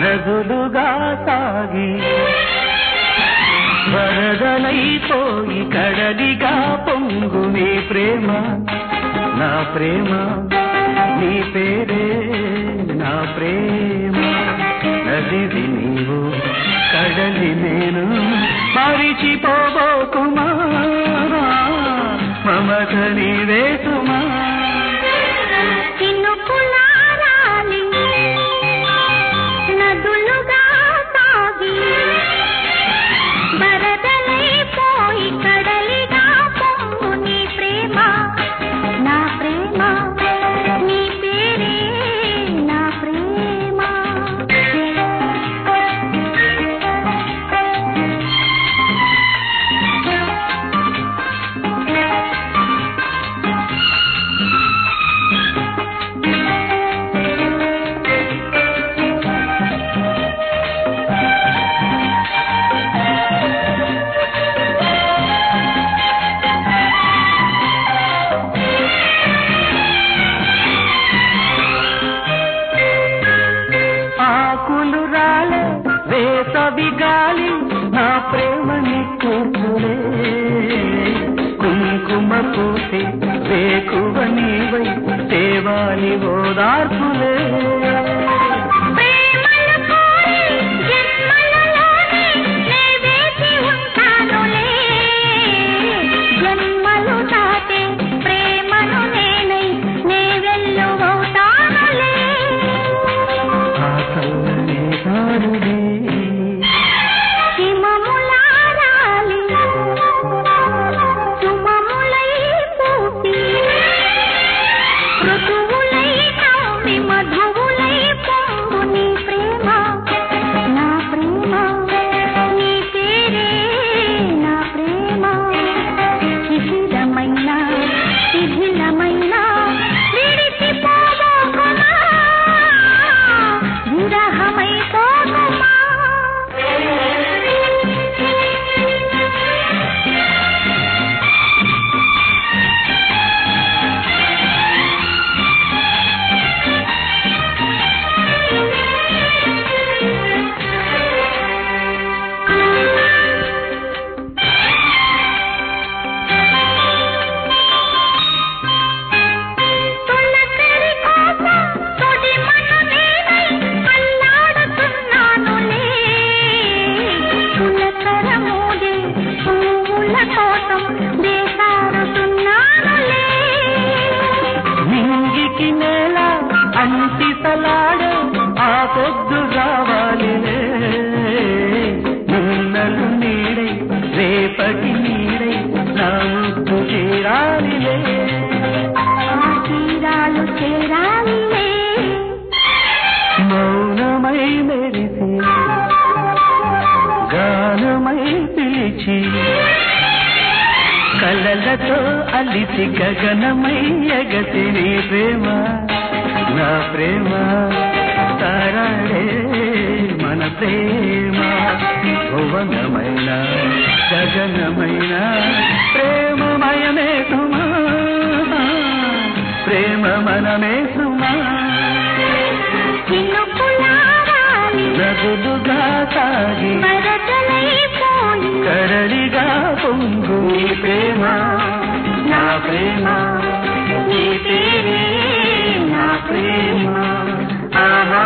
నదులుగా సాగి వరదలైపోయి కడలిగా పొంగు నీ ప్రేమ నా ప్రేమ నీ పేరే నా ప్రేమ. నదివి నీవు కడలి నేను మరిచిపోబోకుమా మమత నీవే సుమా? కూతులే కుంకుమ పూసే వేకువ నీవై దేవాలి ఓదార్పులే. కోసం వేసారుతున్నానులే నింగికి నేల కలలతో అలిసి గగనమై ఎగసి నీ ప్రేమ నా ప్రేమ. తారాడే మన ప్రేమ భువనమైన గగనమైన ప్రేమమయమే సుమా ప్రేమ మనమే సుమా నదులుగా సాగి కరళిగా పొంగు నీ ప్రేమ నా ప్రేమ నీ పేరే నా ప్రేమ. ఆహా